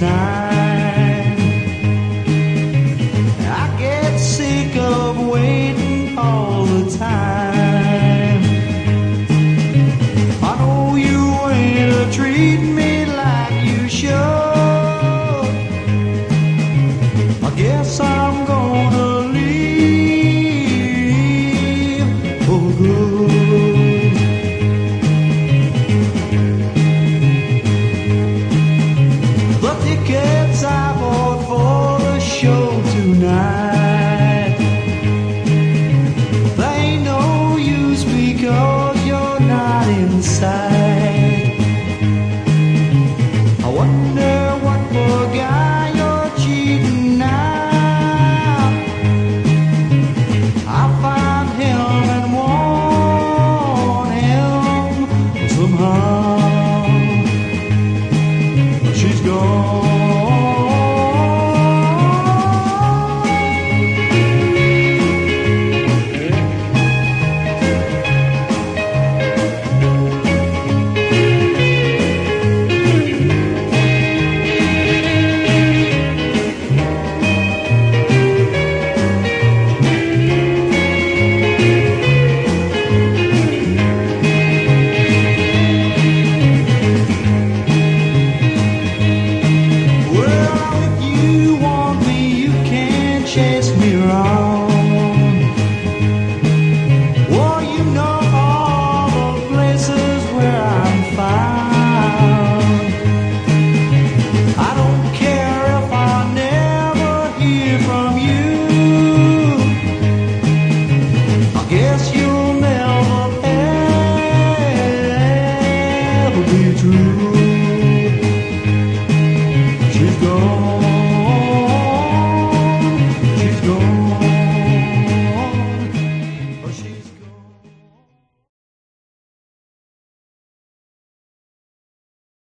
night. I get sick of waiting all the time. tickets I bought for the show tonight. They no use because you're not inside. I wonder. Guess you'll never ever be true. She's gone.